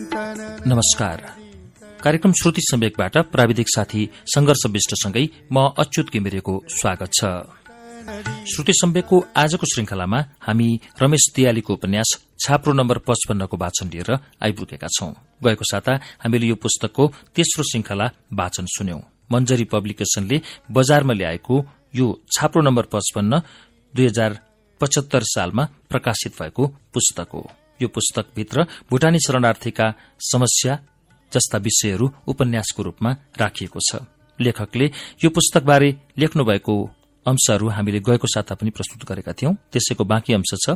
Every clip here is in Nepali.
नमस्कार। कार्यक्रम श्रुति सम्वेकबाट प्राविधिक साथी संघर्ष विष्टसँगै म अच्युत घिमिरेको स्वागत छ। श्रुति सम्वेकको आजको श्रृंखलामा हामी रमेश दियालीको उपन्यास छाप्रो नम्बर पचपन्नको वाचन लिएर आइपुगेका छौं। गएको साता हामीले यो पुस्तकको तेस्रो श्रृंखला वाचन सुन्यौं। मञ्जरी पब्लिकेशनले बजारमा ल्याएको यो छाप्रो नम्बर पचपन्न दुई हजार पचहत्तर सालमा प्रकाशित भएको पुस्तक हो। यो पुस्तकभित्र भूटानी शरणार्थीका समस्या जस्ता विषयहरू उपन्यासको रूपमा राखिएको छ। लेखकले यो पुस्तकबारे लेख्नुभएको अंशहरू हामीले गएको साता पनि प्रस्तुत गरेका थियौं। त्यसैको बाँकी अंश छ।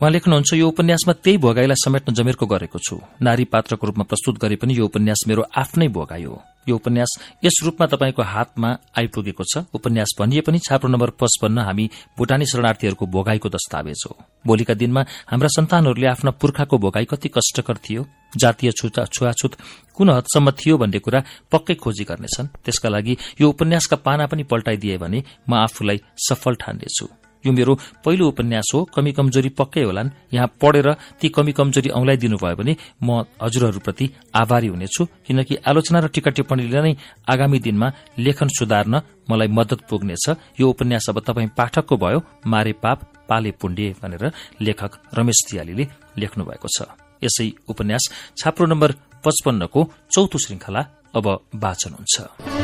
उहाँ लेख्नुहुन्छ यो उपन्यासमा त्यही भोगाईलाई समेट्न जमेरको गरेको छु। नारी पात्रको रूपमा प्रस्तुत गरे पनि यो उपन्यास मेरो आफ्नै भोगाई हो यो उपन्यास यस रूपमा तपाईँको हातमा आइपुगेको छ। उपन्यास भनिए पनि छाप्रो नम्बर पचपन्न हामी भूटानी शरणार्थीहरूको भोगाईको दस्तावेज हो। भोलिका दिनमा हाम्रा सन्तानहरूले आफ्ना पुर्खाको भोगाई कति कष्टकर थियो जातीय छुवाछुत कुन हदसम्म थियो भन्ने कुरा पक्कै खोजी गर्नेछन्। त्यसका लागि यो उपन्यासका पाना पनि पल्टाइदिए भने म आफूलाई सफल ठान्नेछु। यो मेरो पहिलो उपन्यास हो। कमी कमजोरी पक्कै होलान्। यहाँ पढेर ती कमी कमजोरी औंलाई दिनुभयो भने म हजुरहरूप्रति आभारी हुनेछु किनकि आलोचना र टीका टिप्पणीले नै आगामी दिनमा लेखन सुधार्न मलाई मदत पुग्नेछ। यो उपन्यास अब तपाईँ पाठकको भयो। मारे पाप पाले पुण्डे भनेर लेखक रमेश दियालीले लेख्नु भएको छ। यसै उपन्यास छाप्रो नम्बर पचपन्नको चौथो श्रृंखला अब वाचन हुन्छ।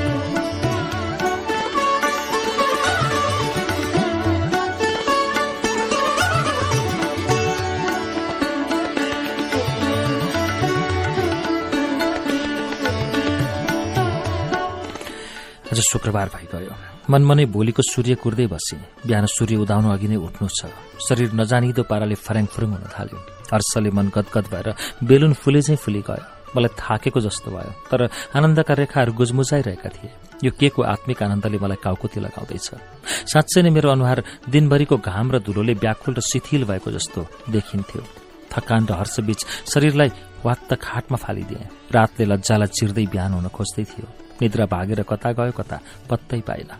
आज शुक्रबार भइगयो। मनमनै भोलिको सूर्य कुर्दै बसे। बिहान सूर्य उदाउनु अघि नै उठ्नु छ शरीर नजानिदो पाराले फर्याङ फुरुङ हुन थाल्यो। हर्षले मन गदगद भएर बेलुन फुले चाहिँ फुली गयो। मलाई थाकेको जस्तो भयो तर आनन्दका रेखाहरू गुजमुजाइरहेका थिए। यो के को आत्मिक आनन्दले मलाई काउकुती लगाउँदैछ? साँच्चै नै मेरो अनुहार दिनभरिको घाम र धुलोले व्याकुल र शिथिल भएको जस्तो देखिन्थ्यो। थकान र हर्षबीच शरीरलाई वात्त खाटमा फालिदिए। रातले लज्जालाई चिर्दै बिहान हुन खोज्दै थियो। निद्रा भागेर कता गयो कता पत्तै पाइन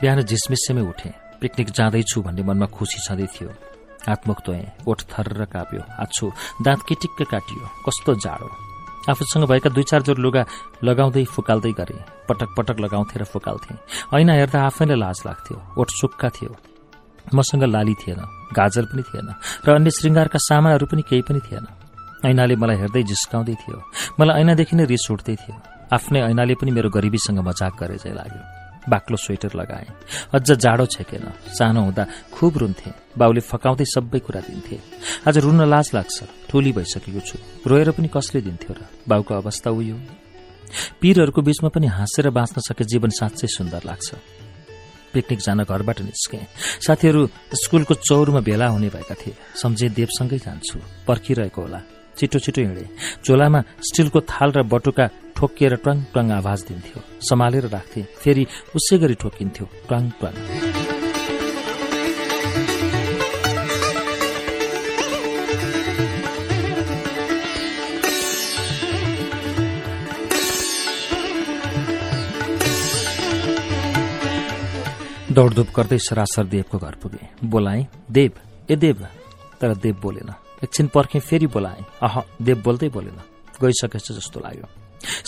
बिहान झिसमिसेमै उठे। पिकनिक जाँदैछु भन्ने मनमा खुसी छँदै थियो। हातमुख तोए ओठ थर काप्यो आछु दाँत किटिक्क काटियो कस्तो जाडो। आफूसँग भएका दुई चार जोर लुगा लगाउँदै फुकाल्दै गरे। पटक पटक लगाउँथे र फुकाल्थे। ऐना हेर्दा आफैलाई लाज लाग्थ्यो ओठ सुक्खा थियो। मसँग लाली थिएन गाजर पनि थिएन र अन्य श्रृङ्गारका सामानहरू पनि केही पनि थिएन। ऐनाले मलाई हेर्दै जिस्काउँदै थियो। मलाई ऐनादेखि नै रिस उठ्दै थियो। आफ्नै ऐनाले पनि मेरो गरिबीसँग मजाक गरे चाहिँ लाग्यो। बाक्लो स्वेटर लगाए। अझ जाडो छेकेन। सानो हुँदा खुब रुन्थे। बाउले फकाउँदै सबै कुरा दिन्थे। आज रुन लाज लाग्छ। ठोली भइसकेको छु। रोएर पनि कसले दिन्थ्यो र? बाउको अवस्था उयो। पीरहरूको बीचमा पनि हाँसेर बाँच्न सके जीवन साँच्चै सुन्दर लाग्छ। पिकनिक जान घरबाट निस्के। साथीहरू स्कूलको चौरमा भेला हुने भएका थिए। सम्झे देवसँगै जान्छु। पर्खिरहेको होला। छिटो छिटो हिँडे। चोलामा स्टिलको थाल र बटुका ठोकिएर ट्वाङ ट्वाङ आवाज दिन्थ्यो। सम्हालेर राख्थे। फेरि उसै गरी ठोकिन्थ्यो। ट्वाङ ट्वाङ। दौडधुप गर्दै सरासर देवको घर पुगे। बोलाए देव ए देव। तर देव बोलेन। एकछिन पर्खे फेरि बोलाए। अह देव बोल्दै बोलेन। गइसकेछ जस्तो लाग्यो।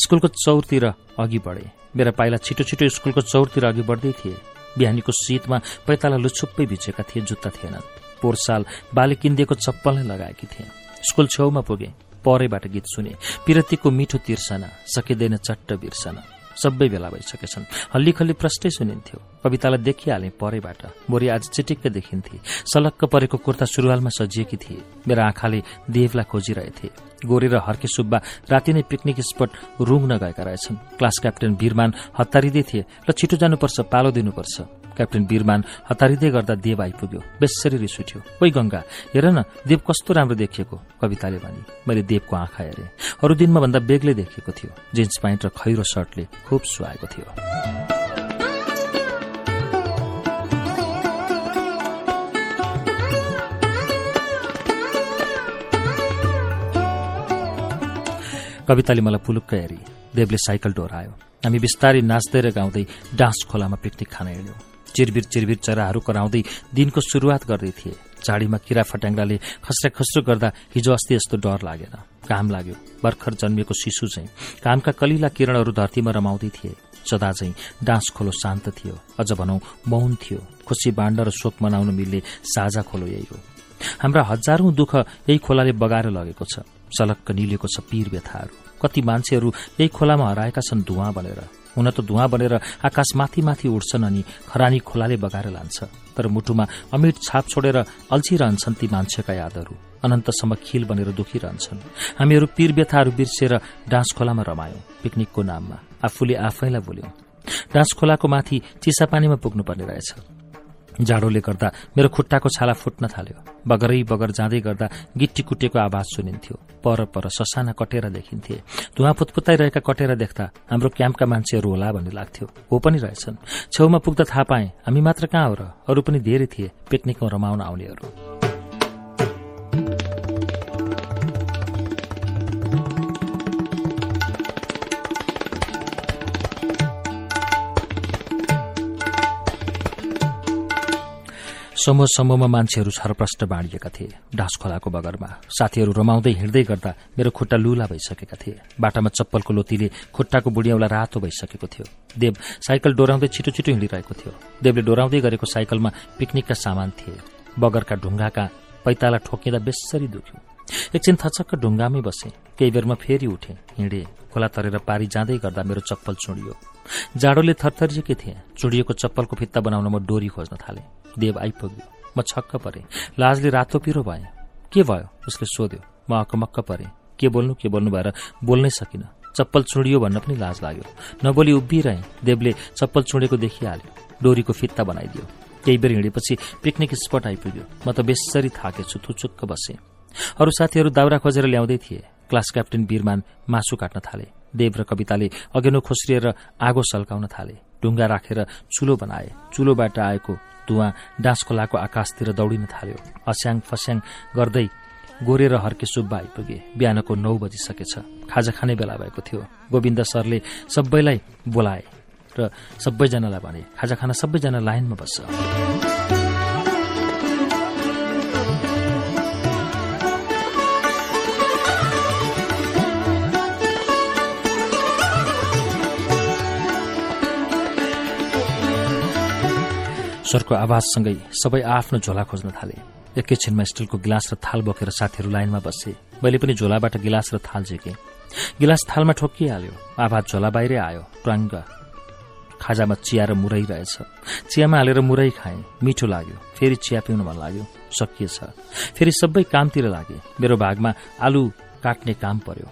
स्कूलको चौरतिर अघि बढे। मेरा पाइला छिटो छिटो स्कूलको चौरतिर अघि बढ्दै थिए। बिहानीको शीतमा पैताला लुछुप्पै भिजेका थिए जुत्ता थिएनन्। पोहोर साल बाले किनिदिएको चप्पल नै लगाएकी थिए। स्कूल छेउमा पुगे। परैबाट गीत सुने। पिरतीको मिठो तिर्सना सकिँदैन चट्ट बिर्सना। सबै भेला भइसकेछन्। हल्ली खल्ली प्रष्टै सुनिन्थ्यो। कवितालाई देखिहाले परैबाट। मोरी आज चिटिक्क देखिन्थे। सलक्क परेको कुर्ता सुरुवालमा सजिएकी थिए। मेरा आँखाले देवलाई खोजिरहेथे। गोरे र हर्के सुब्बा राति नै पिकनिक स्पट रुङ्न गएका रहेछन्। क्लास क्याप्टेन वीरमान हतारिँदै थिए र छिटो जानुपर्छ पालो दिनुपर्छ। क्याप्टेन वीरमान हतारिँदै गर्दा देव आइपुग्यो। बेसरी रिस उठ्यो। ओइ गंगा हेर न देव कस्तो राम्रो देखिएको कविताले भनी। मैले देवको आँखा हेरे। अरू दिनमा भन्दा बेग्लै देखिएको थियो। जिन्स प्यान्ट र खैरो सर्टले खुब सुहाएको थियो। कविताले मलाई पुलुक्क हेरी। देवले साइकल डोरायो। हामी बिस्तारै नाच्दै र गाउँदै डाँस खोलामा पिकनिक खान हिँड्यौं। चिरबिर चिरबिर चराहरू कराउँदै दिनको शुरूआत गर्दै थिए। झाडीमा किरा फट्याङ्ग्राले खस्रा खस्रो गर्दा हिजो अस्ति यस्तो डर लागेन। घाम लाग्यो। भर्खर जन्मिएको शिशु चाहिँ घामका कलिला किरणहरू धरतीमा रमाउँदै थिए। सदा चाहिँ डाँस खोलो शान्त थियो। अझ भनौं मौन थियो। खुसी बाण्ड र शोक मनाउन मिल्ने साझा खोलो यही हो। हाम्रा हजारौं दुःख यही खोलाले बगाएर लगेको छ। सलक्क निलेको छ पीर व्यथाहरू। कति मान्छेहरू यही खोलामा हराएका छन् धुवा बनेर। हुन त धुवा बनेर आकाश माथि माथि उड्छन् अनि खरानी खोलाले बगाएर लान्छ। तर मुटुमा अमिट छाप छोडेर अल्छिरहन्छन् ती मान्छेका यादहरू। अनन्तसम्म खिल बनेर दुखिरहन्छन्। हामीहरू पीर व्यथाहरू बिर्सेर डाँस खोलामा रमायौं। पिकनिकको नाममा आफूले आफैलाई बोल्यौं। डाँस खोलाको माथि चिसापानीमा पुग्नुपर्ने रहेछ। जाडोले गर्दा मेरो खुट्टाको छाला फुट्न थाल्यो। बगरै बगर जाँदै गर्दा गिट्टी कुटेको आवाज सुनिन्थ्यो। पर पर ससाना कटेरा देखिन्थे। धुवा फुत्फुत्ताइरहेका कटेरा देख्दा हाम्रो क्याम्पका मान्छेहरू होला भन्ने लाग्थ्यो। हो पनि रहेछन्। छेउमा पुग्दा थाहा पाएँ हामी मात्र कहाँ हो र? अरू पनि धेरै थिए। पिकनिकमा रमाउन आउनेहरू। समूह समूहमा मान्छेहरू छरप्रष्ट बाँडिएका थिए। खोलाको बगरमा। साथीहरू रमाउँदै हिँड्दै गर्दा मेरो खुट्टा लुला भइसकेका थिए। बाटामा चप्पलको लोतीले खुट्टाको बुढियाउला रातो भइसकेको थियो। देव साइकल डोराउँदै छिटो छिटो हिँडिरहेको थियो। देवले डोराउँदै गरेको साइकलमा पिकनिकका सामान थिए। बगरका ढुङ्गाका पैताला ठोकिँदा बेसरी दुख्यो। एकछिन थचक्क ढुङ्गामै बसे। केही बेरमा फेरि उठे हिँडे। खोला तरेर पारी जाँदै गर्दा मेरो चप्पल चुडियो। जाडोले थरथरिएकै थिएँ। चुडिएको चप्पलको फित्ता बनाउन म डोरी खोज्न थालेँ। देव आइपुग्यो। म छक्क परे। लाजले रातो पिरो भए। के भयो? उसले सोध्यो। म अकमक्क परे। के बोल्नु के बोल्नु भएर बोल्नै सकिन। चप्पल चुडियो भन्न पनि लाज लाग्यो। नबोली उभिरहे। देवले चप्पल चुडेको देखिहाल्यो। डोरीको फित्ता बनाइदियो। केही बेर हिँडेपछि पिकनिक स्पट आइपुग्यो। म त बेसरी थाकेछु थुचुक्क बसे। अरू साथीहरू दाउरा खोजेर ल्याउँदै थिए। क्लास क्याप्टेन वीरमान मासु काट्न थाले। देव र कविताले अघेनो खोस्रिएर आगो सल्काउन थाले। ढुङ्गा राखेर चुलो बनाए। चुलोबाट आएको धुवा डाँस खोलाको आकाशतिर दौडिन थाल्यो। अस्याङ फस्याङ गर्दै गोरेर हर्के सुब्बा आइपुगे बिहानको नौ बजिसकेछ। खाजा खाने बेला भएको थियो। गोविन्द सरले सबैलाई बोलाए र सबैजनालाई भने खाजा खाना सबैजना लाइनमा बस्छ। सरको आवाजसँगै सबै आफ्नो झोला खोज्न थाले। एकैछिनमा स्टिलको गिलास र थाल बोकेर साथीहरू लाइनमा बसे। मैले पनि झोलाबाट गिलास र थाल झेके। गिलास थालमा ठोकिहाल्यो। आवाज झोला बाहिरै आयो। ट्वाङ्ग। खाजामा चिया र मुरै रहेछ। चियामा हालेर मुरै खाएँ। मिठो लाग्यो। फेरि चिया पिउन मन लाग्यो। सकिएछ। फेरि सबै कामतिर लागे। मेरो भागमा आलु काट्ने काम पर्यो।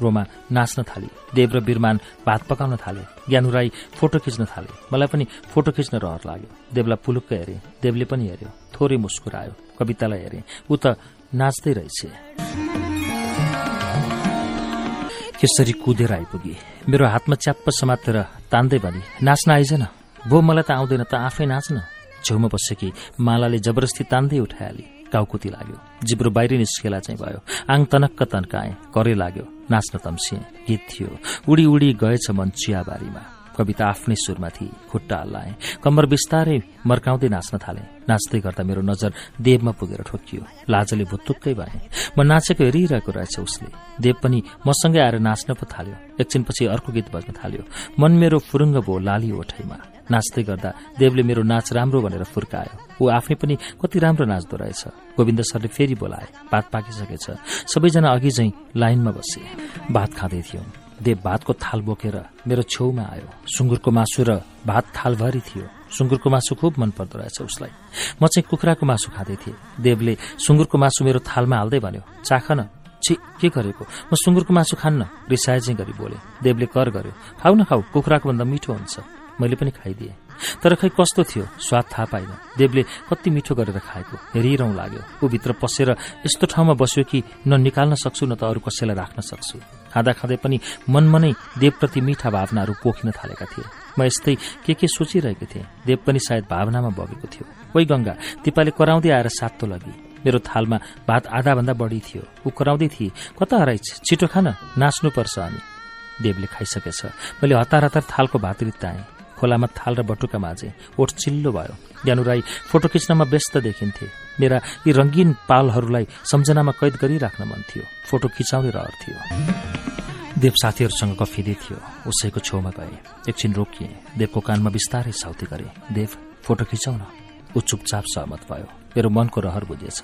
रोमा नाच्न थाली देव र बिरमान भात पकाउन थाले ज्ञानु राई फोटो खिच्न थाले। मलाई पनि फोटो खिच्न रहर लाग्यो। देवलाई पुलुक्क हेरे देवले पनि हेऱ्यो थोरै मुस्कुरायो कवितालाई हेरे। ऊ त नाच्दै रहेछ। यसरी कुदेर आइपुगे। मेरो हातमा च्याप्प समातेर तान्दै भने नाच्न आइजन। भो मलाई त आउँदैन त आफै नाच्न। छेउमा बसेकी मालाले जबरजस्ती तान्दै उठाइहाले। टाउकुती लाग्यो। जिब्रो बाहिर निस्केला चाहिँ भयो। आङ तनक्क तन्काए। करे लाग्यो? नाच्न तम्सिए। गीत थियो। उडी उडी गएछ मन चियाबारीमा। कविता आफ्नै सुरमा थिए खुट्टा हल्लाए। कम्बर बिस्तारै मर्काउँदै नाच्न थाले। नाच्दै गर्दा मेरो नजर देवमा पुगेर ठोकियो लाजले भुत्तुक्कै भए। म नाचेको हेरिरहेको रहेछ उसले। देव पनि मसँगै आएर नाच्न पो थाल्यो। एकछिनपछि अर्को गीत बज्न थाल्यो। मन मेरो फुरुङ्ग भो लाली ओठैमा। नाच्दै गर्दा देवले मेरो नाच राम्रो भनेर फुर्कायो। ऊ आफै पनि कति राम्रो नाच्दो रहेछ। गोविन्द सरले फेरि बोलाए भात पाकिसकेछ। सबैजना अघि झैं लाइनमा बसे। भात खाँदै थियौं। देव भातको थाल बोकेर मेरो छेउमा आयो। सुँगुरको मासु र भात थालभरि थियो। सुँगुरको मासु खुब मन पर्दो रहेछ उसलाई। म चाहिँ कुखुराको मासु खाँदै थिएँ। देवले सुँगुरको मासु मेरो थालमा हाल्दै भन्यो चाख न छि के गरेको? म सुँगुरको मासु खान्न? चाहिँ गरी बोले। देवले कर गर्यो खाउ न खाऊ कुखुराको भन्दा मिठो हुन्छ। मैले पनि खाइदिएँ। तर खै कस्तो थियो? स्वाद थाहा पाइन। देवले कति मिठो गरेर खाएको। हेरिरहँ लाग्यो। ऊ भित्र पसेर यस्तो ठाउँमा बस्यो कि न निकाल्न सक्छु न त अरू कसैलाई राख्न सक्छु। खाँदा खाँदै पनि मनमा नै देवप्रति मिठा भावनाहरू पोखिन थालेका थिए। म यस्तै के के सोचिरहेको थिएँ। देव पनि सायद भावनामा बगेको थियो। ओइ गंगा तिपाले कराउँदै आएर सातो लगी। मेरो थालमा भात आधाभन्दा बढी थियो। ऊ कराउँदै थिए। कता हराइछ? छिटो खान। नाच्नुपर्छ अनि। देवले खाइसकेछ। मैले हतार हतार थालको भात रित्ताएँ। खोलामा थाल र बटुका माझे। ओठ चिल्लो भयो। ज्ञानु राई फोटो खिच्नमा व्यस्त देखिन्थे। मेरा यी रंगीन पालहरूलाई सम्झनामा कैद गरिराख्न मन थियो। फोटो खिचाउने रहर थियो। देव साथीहरूसँग गफिँदै थियो। उसैको छेउमा गए। एकछिन रोकिए। देवको कानमा बिस्तारै साउती गरे। देव फोटो खिचाउन ऊ चुपचाप सहमत भयो। मेरो मनको रहर बुझेछ।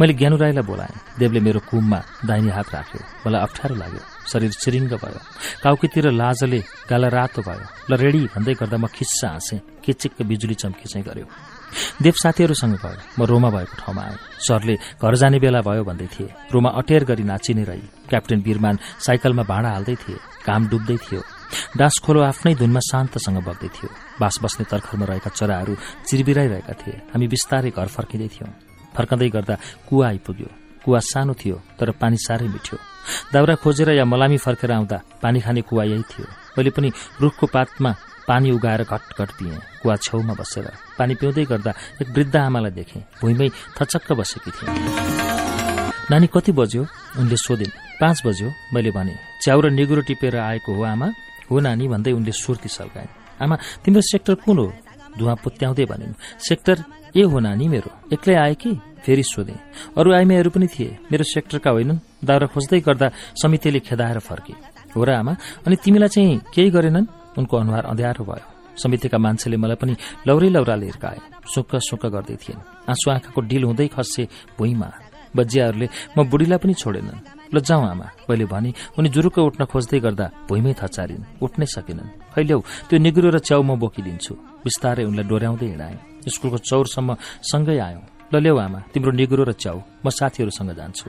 मैले ज्ञानु राईलाई बोलाएँ। देवले मेरो कुममा दाहिने हात राख्यो। मलाई अप्ठ्यारो लाग्यो। शरीर चिरिङ्ग भयो। काउकीतिर लाजले गाला रातो भयो। ल रेडी भन्दै गर्दा म खिस्सा हाँसेँ। किचिक्क बिजुली चम्की चाहिँ गर्यो। देव साथीहरूसँग गयो। म रोमा भएको ठाउँमा आएँ। सरले घर जाने बेला भयो भन्दै थिए। रोमा अटेर गरी नाचिने रही। क्याप्टेन बिरमान साइकलमा भाँडा हाल्दै थिए। घाम डुब्दै थियो। डाँस खोलो आफ्नै धुनमा शान्तसँग बग्दै थियो। बास बस्ने तर्खरमा रहेका चराहरू चिरबिराइरहेका थिए। हामी बिस्तारै घर फर्किँदै थियौं। फर्कँदै गर्दा कुवा आइपुग्यो। कुवा सानो थियो तर पानी साह्रै मिठ्यो। दाउरा खोजेर या मलामी फर्केर आउँदा पानी खाने कुवा यही थियो। मैले पनि रुखको पातमा पानी उगाएर घटघट पिएँ कुवा छेउमा बसेर पानी पिउँदै गर्दा एक वृद्ध आमालाई देखेँ। भुइँमै थचक्क बसेकी थिएँ नानी कति बज्यो? उनले सोधिन्। पाँच बज्यो। मैले भने। च्याउ र निगुरो टिपेर आएको हो आमा? हो नानी भन्दै उनले सुर्ती सल्काइन्। आमा तिम्रो सेक्टर कुन हो? धुवा पुत्याउँदै भनिन् सेक्टर ए हो नानी मेरो। एक्लै आए कि? फेरि सोधे। अरू आइमाईहरू पनि थिए। मेरो सेक्टरका होइनन्। दाउरा खोज्दै गर्दा समितिले खेदाएर फर्के। हो र आमा अनि तिमीलाई चाहिँ केही गरेनन्? उनको अनुहार अँध्यारो भयो। समितिका मान्छेले मलाई पनि लौरै लौराले हिर्काए। सुक्क सुक्क गर्दै थिएन आँसु आँखाको डिल हुँदै खस्से भुइँमा। बजियाहरूले म बुढीलाई पनि छोडेनन्। ल जाउँ आमा। मैले भने। उनी जुरुक्क उठ्न खोज्दै गर्दा भुइँमै थचारिन्। उठ्नै सकेनन्। खैल्याउ त्यो निगुरो र च्याउ म बोकिदिन्छु। बिस्तारै उनलाई डोर्याउँदै हिँडाएँ। स्कुलको चौरसम्म सँगै आयौं। ल ल्याउ आमा तिम्रो निगुरो र च्याउ। म साथीहरूसँग जान्छु।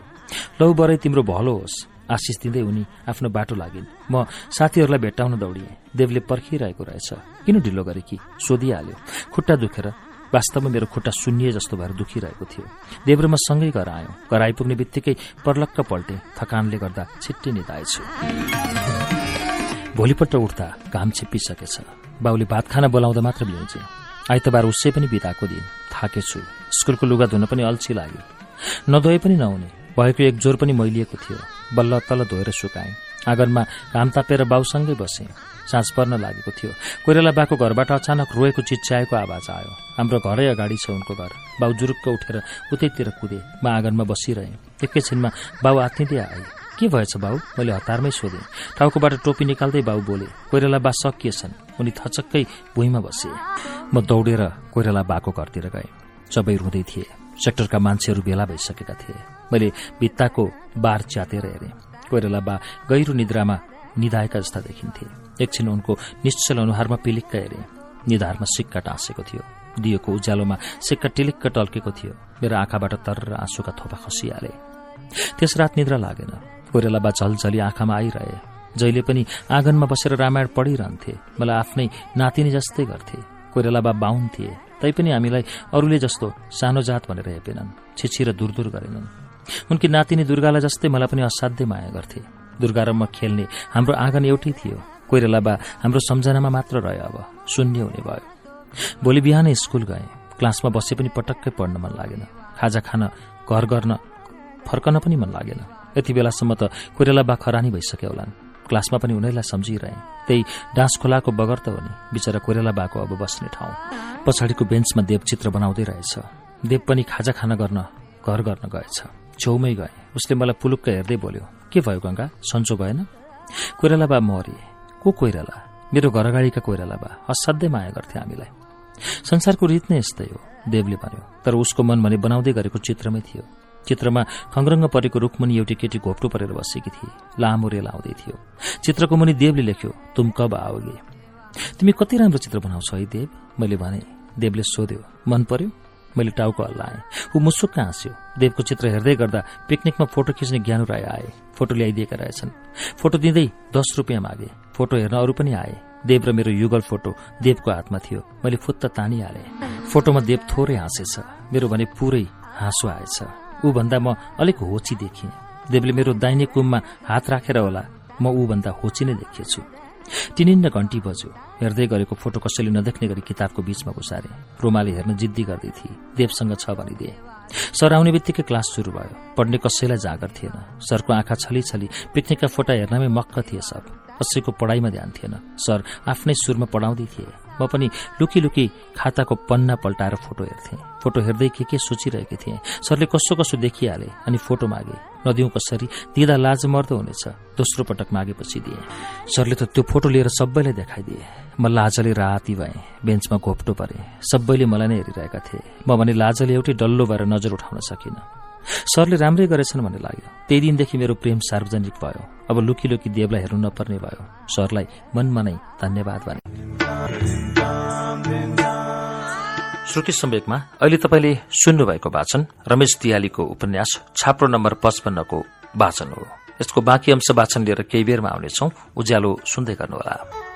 लौ बरै तिम्रो भलो होस्। आशिष दिँदै उनी आफ्नो बाटो लागिन्। म साथीहरूलाई भेट्टाउन दौडिएँ। देवले पर्खिरहेको रहेछ। किन ढिलो गरे कि? सोधिहाल्यो। खुट्टा दुखेर। वास्तवमा मेरो खुट्टा सुन्निए जस्तो भएर दुखिरहेको थियो। देव र म सँगै घर आयौं। घर आइपुग्ने बित्तिकै पर्लक्क पल्टे। थकानले गर्दा छिट्टी निधाएछु। भोलिपल्ट उठ्दा घाम छिप्पिसकेछ। बाउले भात खाना बोलाउँदा मात्र बिउजे आइतबार उसै पनि बिताएको दिन थाकेछु। स्कुलको लुगा धुन पनि अल्छी लाग्यो। नधोए पनि नहुने। भएको एक जोर पनि मैलिएको थियो। बल्ल तल्ल धोएर सुकाएँ। आँगनमा घाम तापेर बाउसँगै बसेँ। साँझ पर्न लागेको थियो। कोइराला बाको घरबाट अचानक रोएको चिच्याएको आवाज आयो। हाम्रो घरै अगाडि छ उनको घर। बाउ जुरुक्क उठेर उतैतिर कुदे। म आँगनमा बसिरहेँ। एकैछिनमा बाउ आत्तिँदै आए। के भएछ बाउ मैले हतारमै सोधेँ। टाउकोबाट टोपी निकाल्दै बाउ बोले कोइराला बा सकिएछन्। उनी थचक्कै भुइँमा बसे। म दौडेर कोइराला बाको घरतिर गएँ। सबै रुँदै थिए। सेक्टरका मान्छेहरू भेला भइसकेका थिए। मैले भित्ताको बार च्यातेर हेरेँ। कोइराला बा गहिरो निद्रामा निधाएका जस्ता देखिन्थे। एकछिन उनको निश्चल अनुहारमा पिलिक्क हेरे। निधारमा सिक्का टाँसेको थियो। दिएको उज्यालोमा सिक्का टिलिक्क टल्केको थियो। मेरो आँखाबाट तर आँसुका थोपा खसिहाले। त्यस रात निद्रा लागेन। कोइराला बा झलझली आँखामा आइरहे जहिले पनि आँगनमा बसेर रामायण पढिरहन्थे मलाई आफ्नै नातिनी जस्तै गर्थे। कोइराला बा बाहुन थिए तैपनि हामीलाई अरूले जस्तो सानो जात भनेर हेपेनन् छिछि र गरेनन्। उनकी नातिनी दुर्गालाई जस्तै मलाई पनि असाध्यै माया गर्थे। दुर्गा र म खेल्ने हाम्रो आँगन एउटै थियो। कोइराला बा हाम्रो सम्झनामा मात्र रह्यो अब शून्य हुने भयो। भोलि बिहानै स्कुल गए क्लासमा बसे पनि पटक्कै पढ्न मन लागेन। खाजा खान घर गर्न फर्कन पनि मन लागेन। यति बेलासम्म त कोइराला बा खरानी भइसक्यो होलान्। क्लासमा पनि उनीहरूलाई सम्झिरहे। त्यही डाँस खोलाको बगर त हो नि बिचरा कोइराला बाको अब बस्ने ठाउँ। पछाडिको बेन्चमा देव चित्र बनाउँदै रहेछ। देव पनि खाजा खाना गर्न घर गर्न गएछ। छेउमै गए। उसले मलाई पुलुक्क हेर्दै बोल्यो के भयो गंगा सन्चो भएन? कोइराला बा मरे। को कोइराला? मेरो घर अगाडिका कोइराला बा। असाध्यै माया गर्थे हामीलाई। संसारको रीत नै यस्तै हो। देवले भन्यो। तर उसको मन भने बनाउँदै गरेको चित्रमै थियो। चित्रमा खङ्ग्रङ्ग परेको रुखमुनि एउटी केटी घोप्टो परेर बसेकी थिए। लामो रेल आउँदै थियो। चित्रको मुनि देवले लेख्यो तुम कब आओगे? तिमी कति राम्रो चित्र बनाउँछौ है देव? मैले भने देवले सोध्यो मन पर्यो? मैले टाउको हल्लाएँ। ऊ मुसुक्क हाँस्यो देवको चित्र हेर्दै गर्दा पिकनिकमा फोटो खिच्ने ज्ञानु राई आए। फोटो ल्याइदिएका रहेछन्। फोटो दिँदै दस रुपियाँ मागे। फोटो हेर्न अरू पनि आए। देव र मेरो युगल फोटो देवको हातमा थियो। मैले फुत्त तानिहालेँ। फोटोमा देव थोरै हाँसेछ। मेरो भने पुरै हाँसो आएछ। ऊ भन्दा म अलिक होची देखेँ देवले मेरो दाहिने कुममा हात राखेर होला म ऊ भन्दा होची नै देखिएछु। टिनिन्न घन्टी बज्यो। हेर्दै गरेको फोटो कसैले नदेख्ने गरी किताबको बीचमा घुसारे। रोमाले हेर्न जिद्दी गर्दै थिए। देवसँग छ भनिदिए। सर आउने बित्तिकै क्लास सुरु भयो। पढ्ने कसैलाई जागर थिएन। सरको आँखा छली छली पिकनिकका फोटा हेर्नमै मक्क थिए सब। कसैको पढाइमा ध्यान थिएन। सर आफ्नै सुरमा पढाउँदै थिए। म पनि लुकी लुकी खाताको पन्ना पल्टाएर फोटो हेर्थेँ। फोटो हेर्दै के के सोचिरहेकी थिएँ। सरले कसो कसो देखिहाले अनि फोटो मागे। नदिउँ कसरी? दिँदा लाज मर्दो हुनेछ। दोस्रो पटक मागेपछि दिए। सरले त त्यो फोटो लिएर सबैलाई देखाइदिए। म लाजले राती भएँ। बेन्चमा घोप्टो परे। सबैले मलाई नै हेरिरहेका थिए। म भने लाजले एउटै डल्लो भएर नजर उठाउन सकिनँ। सरले राम्रै गरेछन् भन्ने लाग्यो। त्यही दिनदेखि मेरो प्रेम सार्वजनिक भयो। अब लुकी लुकी देवलाई हेर्नु नपर्ने भयो। सरलाई मनमा नै धन्यवाद भने। श्रुति सम्वेकमा अहिले तपाईँले सुन्नुभएको वाचन रमेश दियालीको उपन्यास छाप्रो नम्बर पचपन्नको वाचन हो। यसको बाँकी अंश वाचन लिएर केही बेरमा आउनेछौ। उज्यालो सुन्दै गर्नुहोला।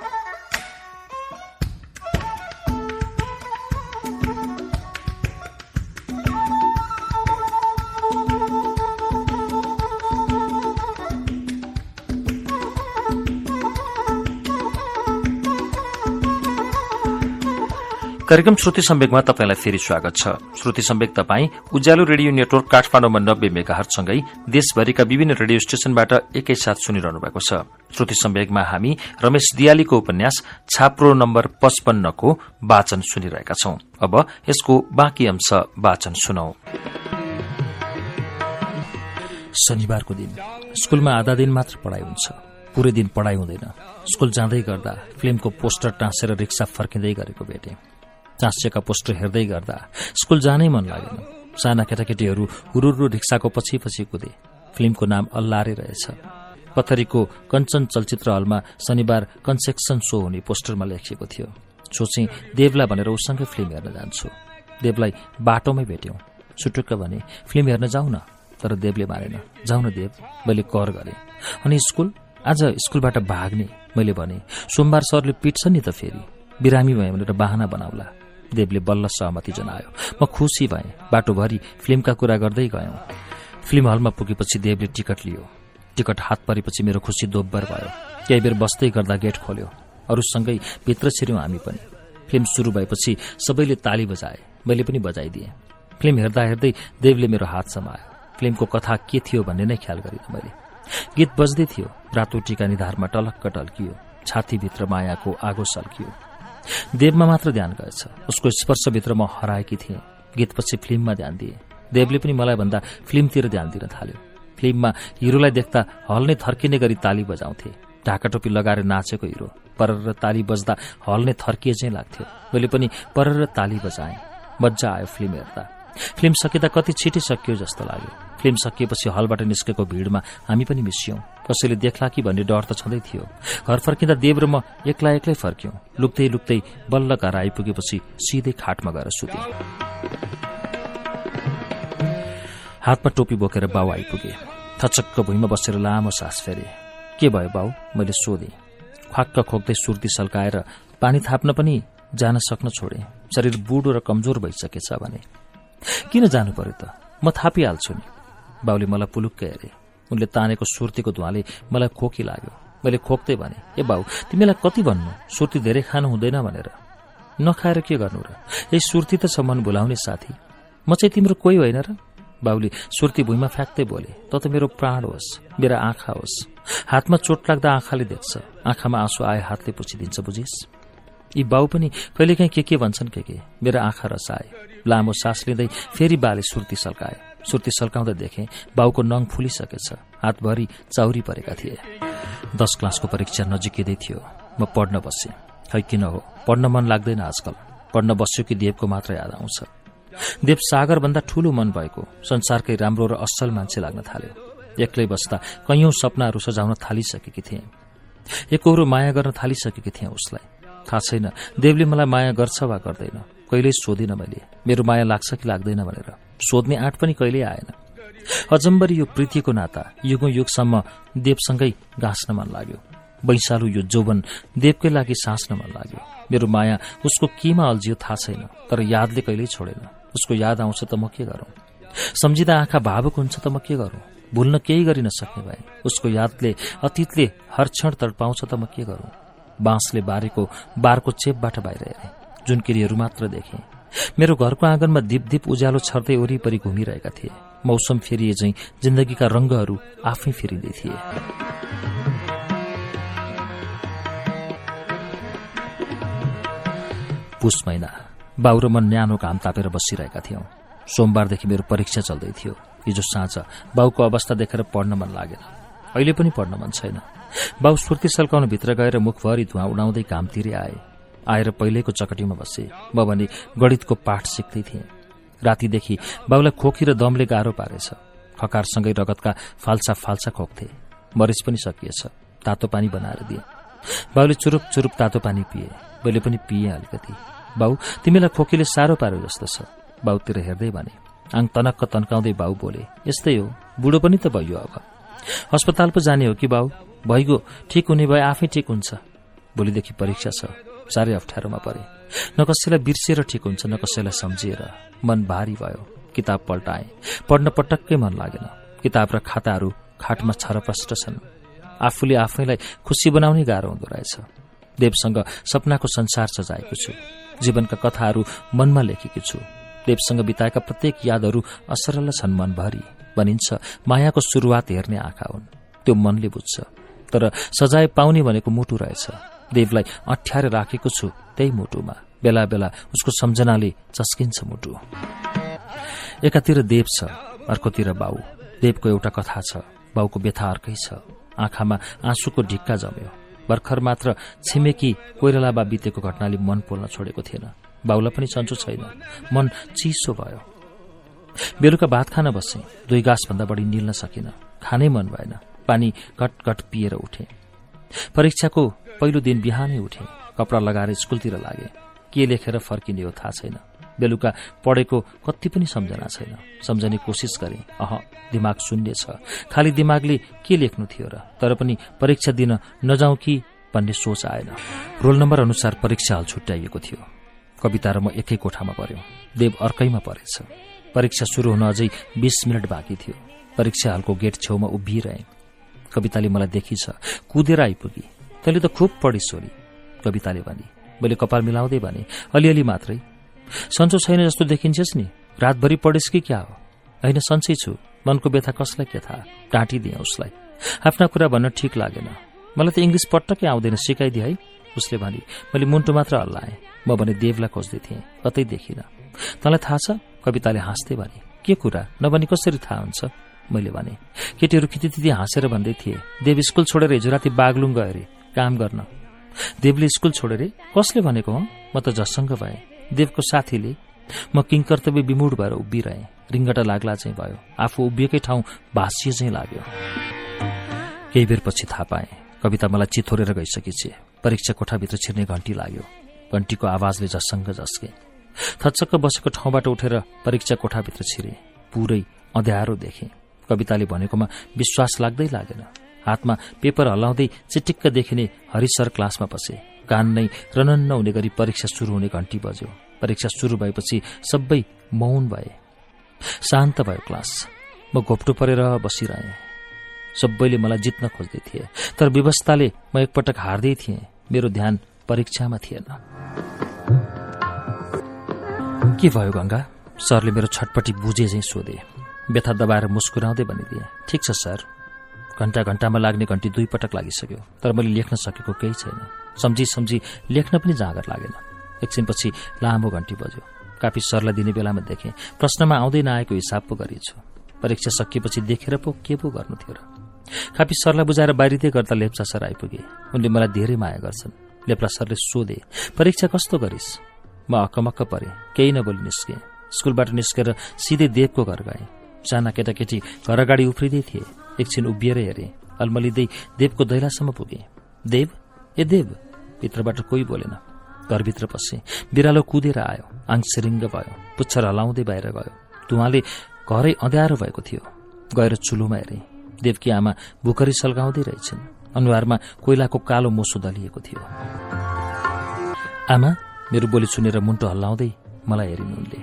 कार्यक्रम श्रुति सम्वेकमा तपाईँलाई फेरि स्वागत छ। श्रुति सम्वेक तपाईँ उज्यालो रेडियो नेटवर्क काठमाडौँमा नब्बे मेगाहरसँगै देशभरिका विभिन्न रेडियो स्टेशनबाट एकैसाथ सुनिरहनु भएको छ। श्रुति सम्वेकमा हामी रमेश दियालीको उपन्यास छाप्रो नम्बर पचपन्नको वाचन सुनिरहेका छौं। अब यसको बाँकी अंश वाचन सुनौ। शनिबारको दिन। स्कूलमा आधा दिन मात्र पढ़ाइ हुन्छ। पूरै दिन पढ़ाइ हुँदैन। स्कूल जाँदै गर्दा फिल्मको पोस्टर टाँसेर रिक्सा फर्किँदै गरेको भेटे। चाँसिएका पोस्टर हेर्दै गर्दा स्कूल जानै मन लागेन। साना केटाकेटीहरू हुरुरु रिक्साको पछि पछि कुदे। फिल्मको नाम अल्लारे रहेछ। पथरीको कञ्चन चलचित्र हलमा शनिबार कन्सेक्सन शो हुने पोस्टरमा लेखिएको थियो। सोचे देवलाई भनेर उसँगै फिल्म हेर्न जान्छु। देवलाई बाटोमै भेट्यौं। सुटुक्क भने फिल्म हेर्न जाउँ न तर देवले मानेन। जाउँ न देव मैले कर गरे। अनि स्कूल? आज स्कूलबाट भाग्ने। मैले भने सोमबार सरले पिट्छ नि त फेरि। बिरामी भए भनेर बाहना बनाउला। देवले बल्ल सहमति जनायो। म खुसी भएँ। बाटोभरि फिल्मका कुरा गर्दै गयौं। फिल्म हलमा पुगेपछि देवले टिकट लियो। टिकट हात परेपछि मेरो खुसी दोब्बर भयो। केही बेर बस्दै गर्दा गेट खोल्यो। अरूसँगै भित्र छिर्यौं हामी पनि। फिल्म शुरू भएपछि सबैले ताली बजाए। मैले पनि बजाइदिएँ। फिल्म हेर्दा हेर्दै देवले मेरो हात समायो। फिल्मको कथा के थियो भन्ने नै ख्याल गरिनँ मैले। गीत बज्दै थियो। रातो टिका निधारमा टलक्क टल्कियो। छातीभित्र मायाको आगो सल्कियो। देवमा मात्र ध्यान गएछ उसको स्पर्शभित्र म हराएकी थिएँ। गीतपछि फिल्ममा ध्यान दिए। देवले पनि मलाई भन्दा फिल्मतिर ध्यान दिन थाल्यो। फिल्ममा हिरोलाई देख्दा हल नै थर्किने गरी ताली बजाउँथे। ढाका टोपी लगाएर नाचेको हिरो परर ताली बज्दा हल नै थर्किए चाहिँ लाग्थ्यो। मैले पनि परर ताली बजाएँ। मजा आयो फिल्म हेर्दा। फिल्म सकिँदा कति छिटै सकियो जस्तो लाग्यो। फिल्म सकिएपछि हलबाट निस्केको भिडमा हामी पनि मिसियौं। कसैले देख्ला कि भन्ने डर त छँदै थियो। घर फर्किँदा देव र म एक्ला एक्लै फर्क्यौं। लुक्दै लुक्दै बल्ल घर आइपुगेपछि सिधै खाटमा गएर सुते। हातमा टोपी बोकेर बाउ आइपुगे। थचक्क भुइँमा बसेर लामो सास फेरे। के भयो बाउ? मैले सोधे। ख्वाक्क खोक्दै सुर्ती सल्काएर पानी थाप्न पनि जान सक्न छोडे। शरीर बुढो र कमजोर भइसकेछ भने। किन जानु पर्यो त? म थापिहाल्छु नि। बाउले मलाई पुलुक्कै हेरे। उनले तानेको सुर्तीको धुवाले मलाई खोकी लाग्यो। मैले खोक्दै भने ए बाउ तिमीलाई कति भन्नु? सुर्ती धेरै खानु हुँदैन भनेर। नखाएर के गर्नु र? यही सुर्ती त छ मन भुलाउने साथी। म चाहिँ तिम्रो कोही होइन र? बाउले सुर्ती भुइँमा फ्याक्दै बोले त त मेरो प्राण होस् मेरा आँखा होस्। हातमा चोट लाग्दा आँखाले देख्छ। आँखामा आँसु आए हातले पुछिदिन्छ बुझिस? यी बाउ पनि कहिलेकाहीँ के के भन्छन् के के? मेरा आँखा रसाए। लामो सास लिँदै फेरि बाले सुर्ती सल्काए। सुर्ती सल्काउँदा देखे बाउको नङ फुलिसकेछ हातभरि चाउरी परेका थिए। दश क्लासको परीक्षा नजिकै थियो। म पढ्न बसेँ। खै किन हो? पढ्न मन लाग्दैन आजकल। पढ्न बस्यो कि देवको मात्र याद आउँछ। देव सागर भन्दा ठूलो मन भएको। संसारकै राम्रो र असल मान्छे लाग्न थाल्यो। एक्लै बस्दा कैयौं सपनाहरू सजाउन थालिसकेकी थिए। एकहोरो माया गर्न थालिसकेकी थिएँ उसलाई। थाहा छैन देवले मलाई माया गर्छ वा गर्दैन। कहिल्यै सोधिन मैले। मेरो माया लाग्छ कि लाग्दैन भनेर। सोध्ने आँट पनि कहिल्यै आएन। अजम्बरी यो प्रीतिको नाता युगौं युगसम्म देवसँगै गाँस्न मन लाग्यो। वैशालु यो जोवन देवकै लागि साँच्न मन लाग्यो। मेरो माया उसको केमा अल्झियो थाहा छैन तर यादले कहिल्यै छोडेन। उसको याद आउँछ त म के गरौं? सम्झिँदा आँखा भावुक हुन्छ त म के गरौं? भुल्न केही गरिन सक्ने भए। उसको यादले अतीतले हर क्षण तडपाउँछ त म के गरौं? बाँसले बारेको बारको चेपबाट बाहिर हेरे। जुन किरीहरू मात्र देखे। मेरो घरको आँगनमा दिप दिप उज्यालो छर्दै वरिपरि घुमिरहेका थिए। मौसम फेरिए झैं जिन्दगीका रंगहरू आफै फेरिँदै थिए। पुष महिना बाउ र मन न्यानो घाम तापेर बसिरहेका थियौं। सोमबारदेखि मेरो परीक्षा चल्दै थियो। हिजो साँझ बाउको अवस्था देखेर पढ्न मन लागेन। अहिले पनि पढ्न मन छैन। बाउ सुर्ती सल्काउन भित्र गएर मुखभरि धुवा उडाउँदै घामतिरै आए आएर पहिलेको चकटीमा बसे। म भने गणितको पाठ सिक्दै थिएँ। रातिदेखि बाउलाई खोकी र दमले गाह्रो पारेछ। खकारसँगै रगतका फाल्सा फाल्सा खोक्थे। मरिच पनि सकिएछ। तातो पानी बनाएर दिए। बाउले चुरुप चुरुप तातो पानी पिए। मैले पनि पिएँ अलिकति। बाउ तिमीलाई खोकीले साह्रो पार्यो जस्तो छ। बाउतिर हेर्दै भने आङ तनक्क तन्काउँदै बाउ बोले यस्तै हो बुढो पनि त भइयो अब। अस्पताल पो जाने हो कि बाउ? भइगयो ठिक हुने भए आफै ठिक हुन्छ। भोलिदेखि परीक्षा छ। साह्रै अप्ठ्यारोमा परे। न कसैलाई बिर्सिएर ठिक हुन्छ न कसैलाई सम्झिएर मन भारी भयो। किताब पल्टाए। पढ्न पटक्कै मन लागेन। किताब र खाताहरू खाटमा छरप्रष्ट छन्। आफूले आफैलाई खुसी बनाउने गाह्रो हुँदो रहेछ। देवसँग सपनाको संसार सजाएको छु। जीवनका कथाहरू मनमा लेखेकी छु। देवसँग बिताएका प्रत्येक यादहरू असरल छन् मनभरि। भनिन्छ मायाको शुरूआत हेर्ने आँखा हुन्। त्यो मनले बुझ्छ। तर सजाय पाउने भनेको मुटु रहेछ। देवलाई अठ्याएर राखेको छु त्यही मुटुमा। बेला बेला उसको सम्झनाले चस्किन्छ मुटु। एकातिर देव छ अर्कोतिर बाउ। देवको एउटा कथा छ बाउको व्यथा अर्कै छ। आँखामा आँसुको ढिक्का जम्यो। भर्खर मात्र छिमेकी कोइरालाबा बितेको घटनाले मन पोल्न छोडेको थिएन। बाउलाई पनि सन्चो छैन। मन चिसो भयो। बेलुका भात खान बसे। दुई गाँसभन्दा बढी निल्न सकिन। खानै मन भएन। पानी घट पिएर उठे। परीक्षाको पहिलो दिन बिहानै उठे कपडा लगाएर स्कूलतिर लागे। के लेखेर फर्किने हो थाहा छैन। बेलुका पढेको कति पनि सम्झना छैन। सम्झने कोसिस गरे अह दिमाग शून्य छ। खालि दिमागले के लेख्नु थियो र? तर पनि परीक्षा दिन नजाउँ कि भन्ने सोच आएन। रोल नम्बर अनुसार परीक्षा हल छुट्याइएको थियो। कविता र म एकै कोठामा पर्यो देव अर्कैमा परेछ। परीक्षा शुरू हुन अझै बीस मिनट बाँकी थियो। परीक्षा हलको गेट छेउमा उभिरहे। कविताले मलाई देखिछ कुदेर आइपुगी। तैँले त खुब पढी सोरी कविताले भने। मैले कपाल मिलाउँदै भने अलिअलि मात्रै। सन्चो छैन जस्तो देखिन्छस् नि। रातभरि पढिस् कि क्या हो? होइन सन्चै छु। मनको व्यथा कसलाई के थाहा? टाँटिदिएँ उसलाई। आफ्ना कुरा भन्न ठिक लागेन। मलाई त इङ्ग्लिस पटक्कै आउँदैन। सिकाइदिए है? उसले भने मैले मुन्टु मात्र हल्लाएँ। म भने देवलाई खोज्दै थिएँ। कतै देखिन। तँलाई थाहा छ? कविताले हाँस्दै भने के कुरा? नभनी कसरी थाहा हुन्छ? मैले भने केटीहरू खितिति हाँसेर भन्दै थिए देव स्कूल छोडेर हिजो राति बागलुङ गयो अरे काम गर्न। देवले स्कूल छोडेर कसले भनेको हो? म त झसङ्ग भएँ। देवको साथीले। म किङकर्तव्य विमुड भएर उभिरहे। रिङ्गटा लाग्ला चाहिँ भयो। आफू उभिएकै ठाउँ भाष्य चाहिँ लाग्यो। केही बेर पछि थाहा पाएँ कविता मलाई चिथोरेर गइसकी छे परीक्षा कोठाभित्र छिर्ने घन्टी लाग्यो। घन्टीको आवाजले झसङ्ग झस्के थचक्क बसेको ठाउँबाट उठेर परीक्षा कोठाभित्र छिरे। पुरै अँध्यारो देखे। कविताले भनेकोमा विश्वास लाग्दै लागेन। हातमा पेपर हल्लाउँदै चिटिक्क देखिने हरिसर क्लासमा पसे। कान नै रनन्न हुने गरी परीक्षा शुरू हुने घन्टी बज्यो। परीक्षा शुरू भएपछि सबै मौन भए। शान्त भयो क्लास। म घोप्टो परेर बसिरहेँ। सबैले मलाई जित्न खोज्दै थिए। तर व्यवस्थाले म एकपटक हार्दै थिएँ। मेरो ध्यान परीक्षामा थिएन। के भयो गंगा सरले मेरो छटपटी बुझे चाहिँ सोधे। व्यथा दबाएर मुस्कुराउँदै भनिदिए ठिक छ सर। घण्टा घण्टामा लाग्ने घन्टी दुई पटक लागिसक्यो तर मैले लेख्न सकेको केही छैन। सम्झी सम्झी लेख्न पनि जाँगर लागेन। एकछिनपछि लामो घन्टी बज्यो। काफी सरलाई दिने बेलामा देखेँ प्रश्नमा आउँदै नआएको हिसाब पो गरिछु परीक्षा सकिएपछि देखेर पो के पो गर्नु थियो र। काफी सरलाई बुझाएर बाहिरिँदै गर्दा लेप्चा सर आइपुगे। उनले मलाई धेरै माया गर्छन्। लेप्ला सरले सोधे परीक्षा कस्तो गरिस्? म अक्कमक्क परे केही नबोली निस्केँ। स्कूलबाट निस्केर सिधै देवको घर गएँ। साना केटाकेटी घर अगाडि उफ्रिँदै थिए। एकछिन उभिएर हेरे अल्मलिँदै देवको दैलासम्म पुगे। देव? ए देव? भित्रबाट कोही बोलेन। घरभित्र पसे। बिरालो कुदेर आयो। आङ सिरिङ्ग भयो। पुच्छर हलाउँदै बाहिर गयो। धुवाले घरै अँध्यारो भएको थियो। गएर चुलोमा हेरे। देवकी आमा भुखरी सल्काउँदै रहेछन्। अनुहारमा कोइलाको कालो मोसो दलिएको थियो। आमा मेरो बोली सुनेर मुन्टो हल्लाउँदै मलाई हेरिन् उनले।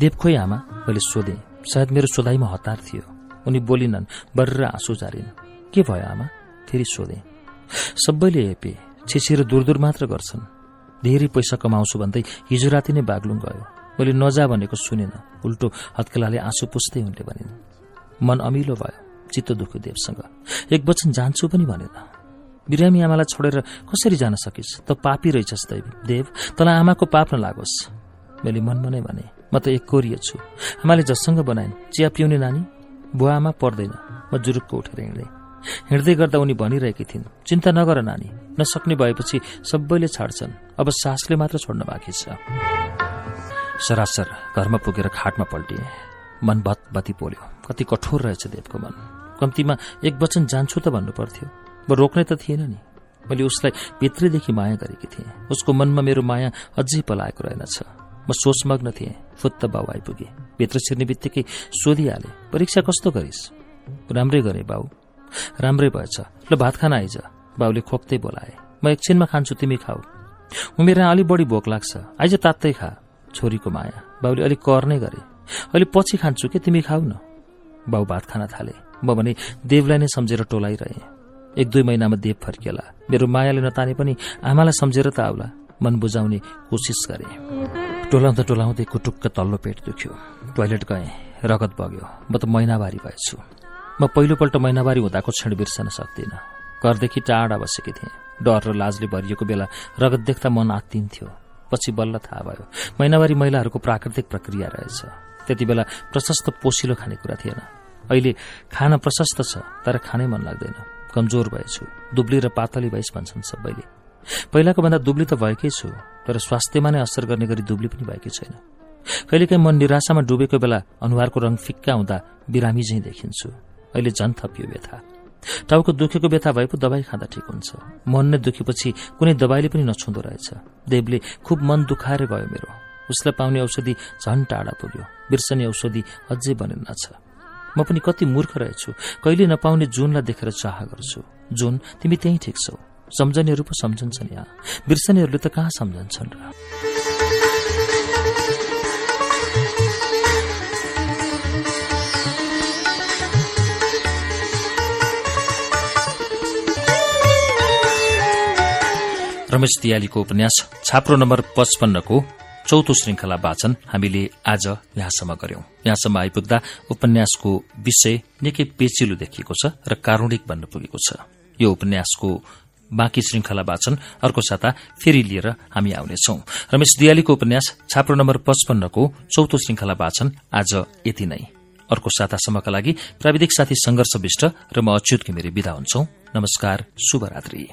देव खोइ आमा मैले सोधे। सायद मेरो सोधाइमा हतार थियो। उनी बोलिनन् बर्र आँसु जारिन् के भयो आमा? फेरि सोधे। सबैले हेपे छिछेर दूर दूर मात्र गर्छन्। धेरै पैसा कमाउँछु भन्दै हिजो राति नै बाग्लुङ गयो। मैले नजा भनेको सुनेन। उल्टो हत्केलाले आँसु पुस्दै उनले भनिन् मन अमिलो भयो चित्त दुख्यो देवसँग। एक वचन जान्छु पनि भनेन। बिरामी आमालाई छोडेर कसरी जान सकिस्? त पापी रहेछस् दैव। देव तँलाई आमाको पाप नलागोस्। मैले मनमा नै भने म त एक कोरिय छु। आमाले जससँग बनाइन् चिया पिउने नानी बुवा आमा पर्दैन म जुरुक्क उठेर हिँडेँ हिँड्दै गर्दा उनी भनिरहेकी थिइन् चिन्ता नगर नानी नसक्ने भएपछि सबैले छाड्छन् अब सासले मात्र छोड्न बाँकी छ। सरासर घरमा पुगेर खाटमा पल्टिए मन भत बती पोल्यो कति कठोर रहेछ देवको मन। कम्तीमा एक वचन जान्छु त भन्नु पर्थ्यो। म रोक्ने त थिएन नि। मैले उसलाई भित्रैदेखि माया गरेकी थिएँ। उसको मनमा मेरो माया अझै पलाएको रहेनछ। म सोचमग्न थिएँ फुत्त बाउ आइपुगे भित्र छिर्ने बित्तिकै सोधिहाले परीक्षा कस्तो गरिस्? राम्रै गरे बाउ। राम्रै भएछ। ल भात खान आइज। बाउले खोक्दै बोलाए म एकछिनमा खान्छु तिमी खाऊ। उमेर अलि बढी भोक लाग्छ। आइज तात्तै खा छोरीको माया बाउले अलिक कर नै गरे अहिले पछि खान्छु के तिमी खाऊ न बाउ भात खान थाले। म भने देवलाई नै सम्झेर टोलाइरहे। एक दुई महिनामा देव फर्किएला। मेरो मायाले नताने पनि आमालाई सम्झेर त आउला। मन बुझाउने कोसिस गरे। टोलाउँदा टोलाउँदै कुटुक्क तल्लो पेट दुख्यो। टोयलेट गएँ रगत बग्यो। म त महिनावारी भएछु। म पहिलोपल्ट महिनावारी हुँदाको क्षण बिर्सन सक्दिनँ। घरदेखि टाढा बसेकी थिएँ। डर र लाजले भरिएको बेला रगत देख्दा मन आत्तिन्थ्यो। पछि बल्ल थाहा भयो महिनावारी महिलाहरूको प्राकृतिक प्रक्रिया रहेछ। त्यति बेला प्रशस्त पोसिलो खानेकुरा थिएन। अहिले खाना प्रशस्त छ तर खानै मन लाग्दैन। कमजोर भएछु। दुब्ली र पातली भइस भन्छन् सबैले। पहिलाको भन्दा दुब्ली त भएकै छु। तर स्वास्थ्यमा नै असर गर्ने गरी दुब्ली पनि भएकै छैन। कहिलेकाहीँ मन निराशामा डुबेको बेला अनुहारको रङ फिक्का हुँदा बिरामी झैँ देखिन्छु। अहिले झन थपियो व्यथा। टाउको दुखेको व्यथा भए पो दबाई खाँदा ठिक हुन्छ। मन नै दुखेपछि कुनै दबाईले पनि नछुँदो रहेछ। देवले खुब मन दुखाएर गयो मेरो। उसलाई पाउने औषधि झन टाढा पुग्यो। बिर्सने औषधि अझै बनेनछ म पनि कति मूर्ख रहेछु। कहिले नपाउने जुनलाई देखेर चाह गर्छु। जुन तिमी त्यही ठिक छौ। सम्झनेहरू पो सम्झन्छन् यहाँ बिर्सनेहरूले त कहाँ सम्झन्छन् र? रमेश दियालीको उपन्यास छाप्रो नम्बर पचपन्नको चौथो श्रृंखला वाचन हामीले आज यहाँसम्म गर्यौं। यहाँसम्म आइपुग्दा उपन्यासको विषय निकै पेचिलो देखिएको छ र कारुणिक बन्न पुगेको छ। यो उपन्यासको बाँकी श्रृंखला वाचन अर्को साता फेरि लिएर हामी आउनेछौ। रमेश दियालीको उपन्यास छाप्रो नम्बर पचपन्नको चौथो श्रृंखला वाचन आज यति नै। अर्को सातासम्मका लागि प्राविधिक साथी संघर्ष विष्ट र म अच्युत घिमिरे विदा हुन्छौ। नमस्कार शुभरात्री।